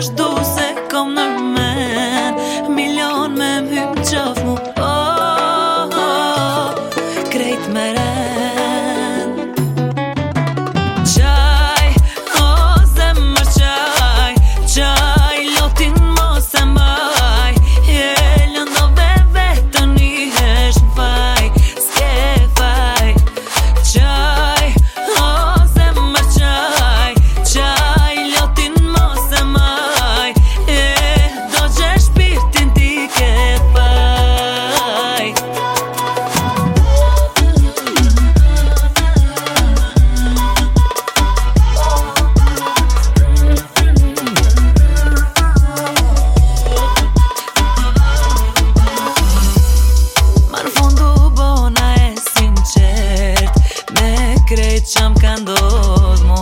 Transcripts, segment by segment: që se krejt që më ka ndodh mu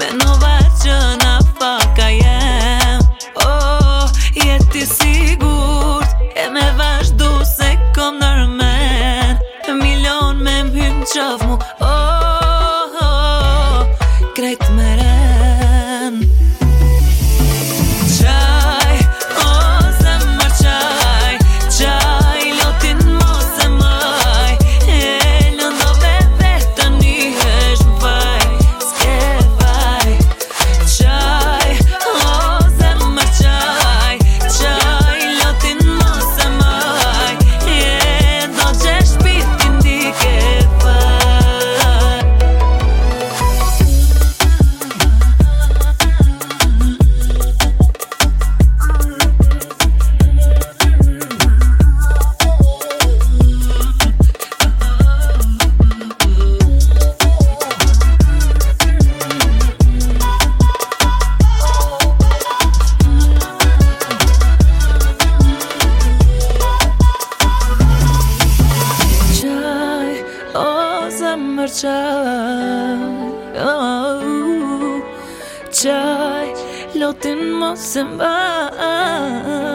Me në vazë që në faka jem Oh, jeti sigur E me vazhdu se kom nërmen Milion me më hymë mu Oh, oh, oh krejt me qaj oh, Qaj, lotin mos e mbaj